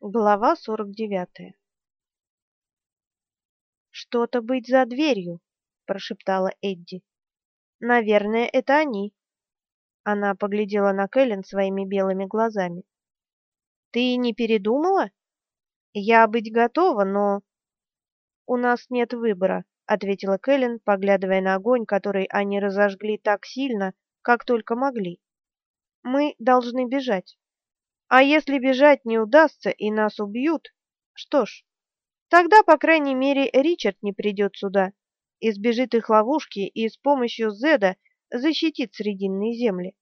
Глава сорок девятая. «Что-то быть за дверью», — прошептала Эдди. «Наверное, это они». Она поглядела на Кэлен своими белыми глазами. «Ты не передумала? Я быть готова, но...» «У нас нет выбора», — ответила Кэлен, поглядывая на огонь, который они разожгли так сильно, как только могли. «Мы должны бежать». А если бежать не удастся и нас убьют, что ж, тогда, по крайней мере, Ричард не придет сюда, избежит их ловушки и с помощью Зеда защитит Срединные земли.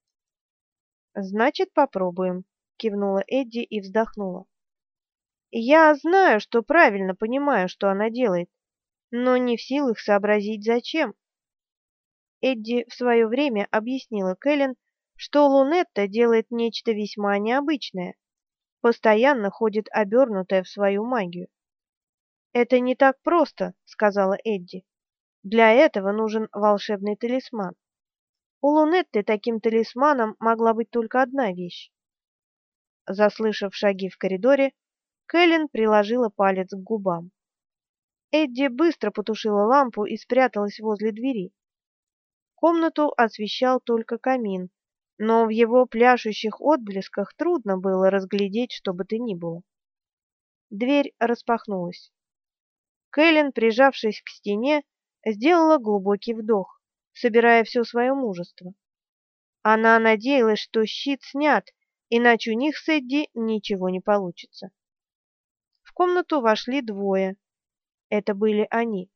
Значит, попробуем, кивнула Эдди и вздохнула. Я знаю, что правильно понимаю, что она делает, но не в силах сообразить зачем. Эдди в свое время объяснила Кэлен, что Лунетта делает нечто весьма необычное. Постоянно ходит обернутая в свою магию. «Это не так просто», — сказала Эдди. «Для этого нужен волшебный талисман. У Лунетты таким талисманом могла быть только одна вещь». Заслышав шаги в коридоре, Кэлен приложила палец к губам. Эдди быстро потушила лампу и спряталась возле двери. Комнату освещал только камин, но в его пляшущих отблесках трудно было разглядеть что бы то ни было. Дверь распахнулась. Кэлен, прижавшись к стене, сделала глубокий вдох, собирая все свое мужество. Она надеялась, что щит снят, иначе у них с Эдди ничего не получится. В комнату вошли двое. Это были они.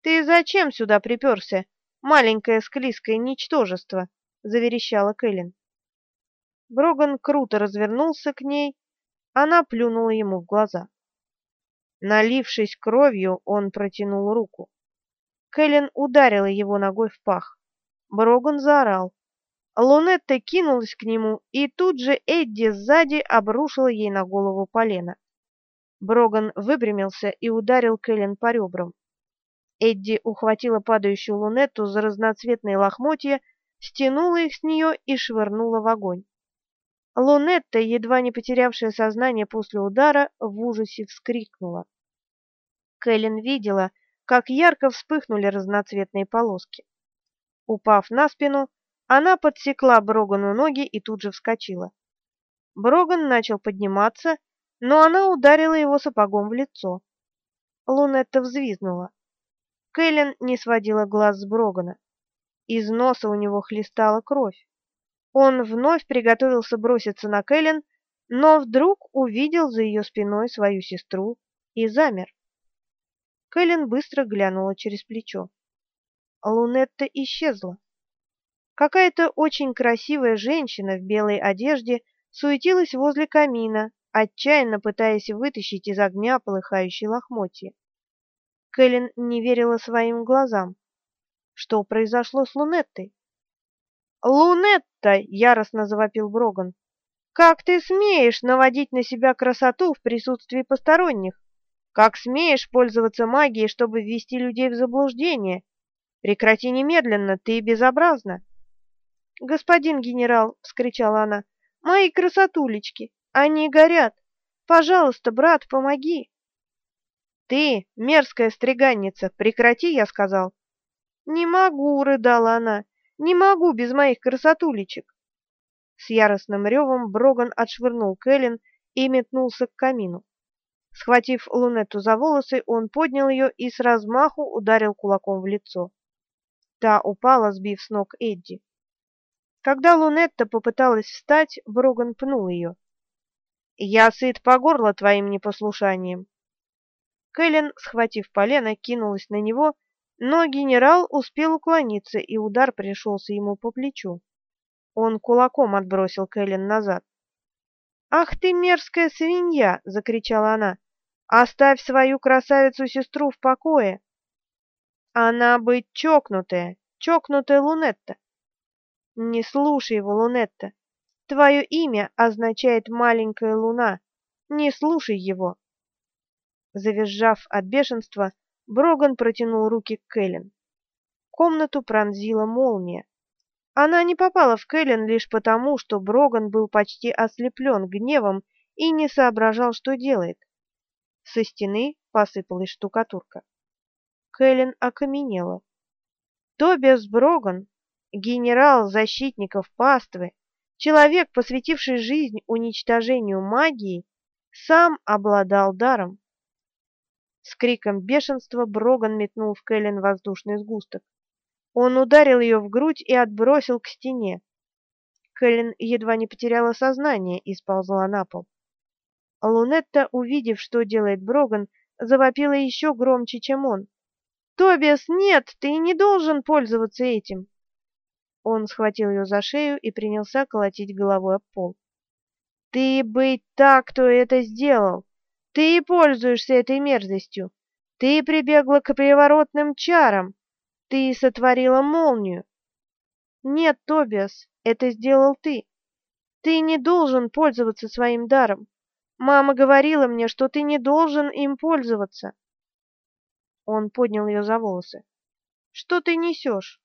«Ты зачем сюда приперся, маленькое склизкое ничтожество?» — заверещала Кэлен. Броган круто развернулся к ней, она плюнула ему в глаза. Налившись кровью, он протянул руку. Кэлен ударила его ногой в пах. Броган заорал. Лунетта кинулась к нему, и тут же Эдди сзади обрушила ей на голову полено. Броган выпрямился и ударил Кэлен по ребрам. Эдди ухватила падающую Лунетту за разноцветные лохмотья стянула их с нее и швырнула в огонь. Лунетта, едва не потерявшая сознание после удара, в ужасе вскрикнула. Кэлен видела, как ярко вспыхнули разноцветные полоски. Упав на спину, она подсекла Брогану ноги и тут же вскочила. Броган начал подниматься, но она ударила его сапогом в лицо. Лунетта взвизгнула. Кэлен не сводила глаз с Брогана. Из носа у него хлестала кровь. Он вновь приготовился броситься на Кэлен, но вдруг увидел за ее спиной свою сестру и замер. Кэлен быстро глянула через плечо. Лунетта исчезла. Какая-то очень красивая женщина в белой одежде суетилась возле камина, отчаянно пытаясь вытащить из огня полыхающие лохмотья. Кэлен не верила своим глазам. Что произошло с Лунеттой? «Лунетта!» — яростно завопил Броган. «Как ты смеешь наводить на себя красоту в присутствии посторонних? Как смеешь пользоваться магией, чтобы ввести людей в заблуждение? Прекрати немедленно, ты безобразна!» «Господин генерал!» — вскричала она. «Мои красотулечки! Они горят! Пожалуйста, брат, помоги!» «Ты, мерзкая стриганница, прекрати!» — я сказал. «Не могу!» — рыдала она. «Не могу без моих красотулечек!» С яростным ревом Броган отшвырнул Кэлен и метнулся к камину. Схватив Лунетту за волосы, он поднял ее и с размаху ударил кулаком в лицо. Та упала, сбив с ног Эдди. Когда Лунетта попыталась встать, Броган пнул ее. «Я сыт по горло твоим непослушанием!» Кэлен, схватив полено, кинулась на него но генерал успел уклониться, и удар пришелся ему по плечу. Он кулаком отбросил Кэлен назад. «Ах ты мерзкая свинья!» — закричала она. «Оставь свою красавицу-сестру в покое!» «Она быть чокнутая, чокнутая Лунетта!» «Не слушай его, Лунетта! Твое имя означает «маленькая луна». Не слушай его!» Завизжав от бешенства, Броган протянул руки к Кэлен. Комнату пронзила молния. Она не попала в Кэлен лишь потому, что Броган был почти ослеплен гневом и не соображал, что делает. Со стены посыпалась штукатурка. Кэлен окаменела. Тобиас Броган, генерал защитников паствы, человек, посвятивший жизнь уничтожению магии, сам обладал даром. С криком бешенства Броган метнул в Кэлен воздушный сгусток. Он ударил ее в грудь и отбросил к стене. Кэлен едва не потеряла сознание и сползла на пол. Лунетта, увидев, что делает Броган, завопила еще громче, чем он. «Тобиас, нет, ты не должен пользоваться этим!» Он схватил ее за шею и принялся колотить головой об пол. «Ты быть так, кто это сделал! Ты и пользуешься этой мерзостью! Ты прибегла к приворотным чарам! Ты сотворила молнию!» «Нет, Тобиас, это сделал ты! Ты не должен пользоваться своим даром! Мама говорила мне, что ты не должен им пользоваться!» Он поднял ее за волосы. «Что ты несешь?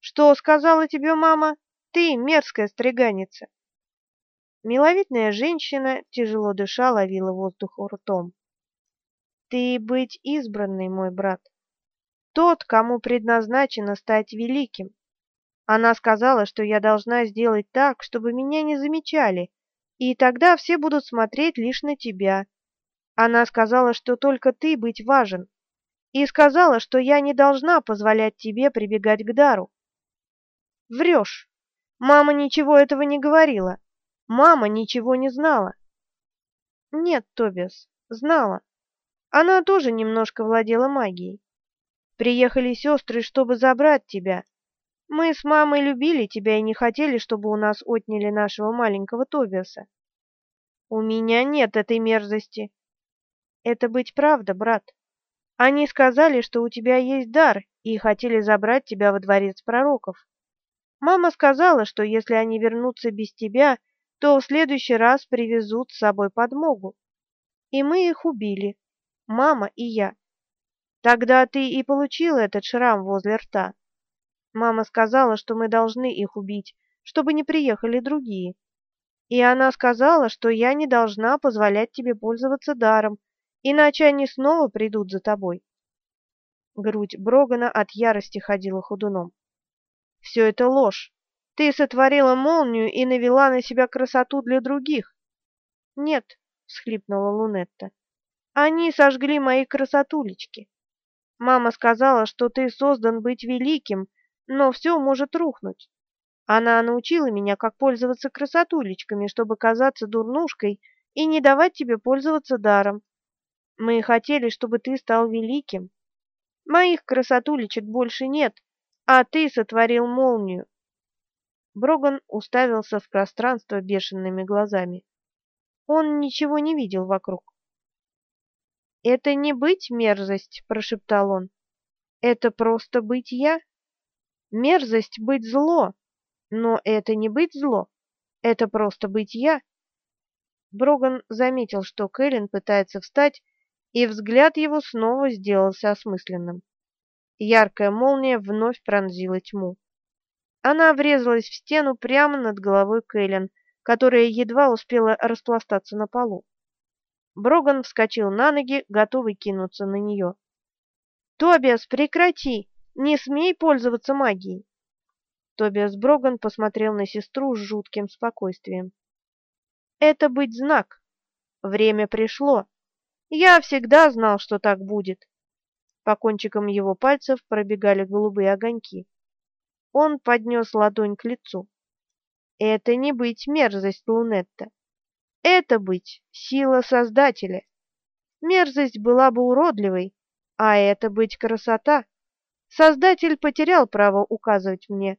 Что сказала тебе мама? Ты мерзкая стриганица!» Миловидная женщина, тяжело дыша, ловила воздух ртом. «Ты быть избранный, мой брат. Тот, кому предназначено стать великим. Она сказала, что я должна сделать так, чтобы меня не замечали, и тогда все будут смотреть лишь на тебя. Она сказала, что только ты быть важен, и сказала, что я не должна позволять тебе прибегать к дару. Врешь. Мама ничего этого не говорила. Мама ничего не знала. Нет, Тобиас, знала. Она тоже немножко владела магией. Приехали сестры, чтобы забрать тебя. Мы с мамой любили тебя и не хотели, чтобы у нас отняли нашего маленького Тобиаса. У меня нет этой мерзости. Это быть правда, брат. Они сказали, что у тебя есть дар, и хотели забрать тебя во дворец пророков. Мама сказала, что если они вернутся без тебя, то в следующий раз привезут с собой подмогу. И мы их убили, мама и я. Тогда ты и получила этот шрам возле рта. Мама сказала, что мы должны их убить, чтобы не приехали другие. И она сказала, что я не должна позволять тебе пользоваться даром, иначе они снова придут за тобой. Грудь Брогана от ярости ходила ходуном. Все это ложь. Ты сотворила молнию и навела на себя красоту для других. Нет, всхлипнула Лунетта. Они сожгли мои красотулечки. Мама сказала, что ты создан быть великим, но все может рухнуть. Она научила меня, как пользоваться красотулечками, чтобы казаться дурнушкой и не давать тебе пользоваться даром. Мы хотели, чтобы ты стал великим. Моих красотулечек больше нет, а ты сотворил молнию. Броган уставился в пространство бешеными глазами. Он ничего не видел вокруг. «Это не быть мерзость», — прошептал он. «Это просто быть я. Мерзость — быть зло, но это не быть зло. Это просто быть я». Броган заметил, что Кэлен пытается встать, и взгляд его снова сделался осмысленным. Яркая молния вновь пронзила тьму. Она врезалась в стену прямо над головой Кэлен, которая едва успела распластаться на полу. Броган вскочил на ноги, готовый кинуться на нее. «Тобиас, прекрати! Не смей пользоваться магией!» Тобиас Броган посмотрел на сестру с жутким спокойствием. «Это быть знак. Время пришло. Я всегда знал, что так будет. По кончикам его пальцев пробегали голубые огоньки. Он поднес ладонь к лицу. Это не быть мерзость Лунетта. Это быть сила Создателя. Мерзость была бы уродливой, а это быть красота. Создатель потерял право указывать мне.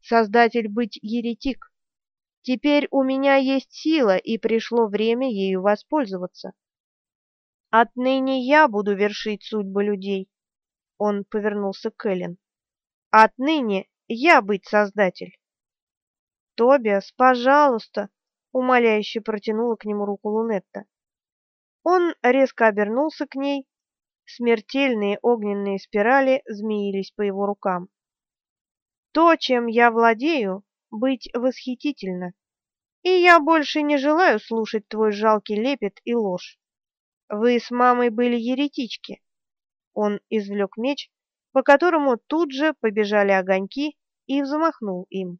Создатель быть еретик. Теперь у меня есть сила, и пришло время ею воспользоваться. Отныне я буду вершить судьбы людей. Он повернулся к Эллен. Отныне я быть создатель. Тобиас, пожалуйста, умоляюще протянула к нему руку Лунетта. Он резко обернулся к ней. Смертельные огненные спирали змеились по его рукам. То, чем я владею, быть восхитительно. И я больше не желаю слушать твой жалкий лепет и ложь. Вы с мамой были еретички. Он извлек меч, по которому тут же побежали огоньки, и взмахнул им.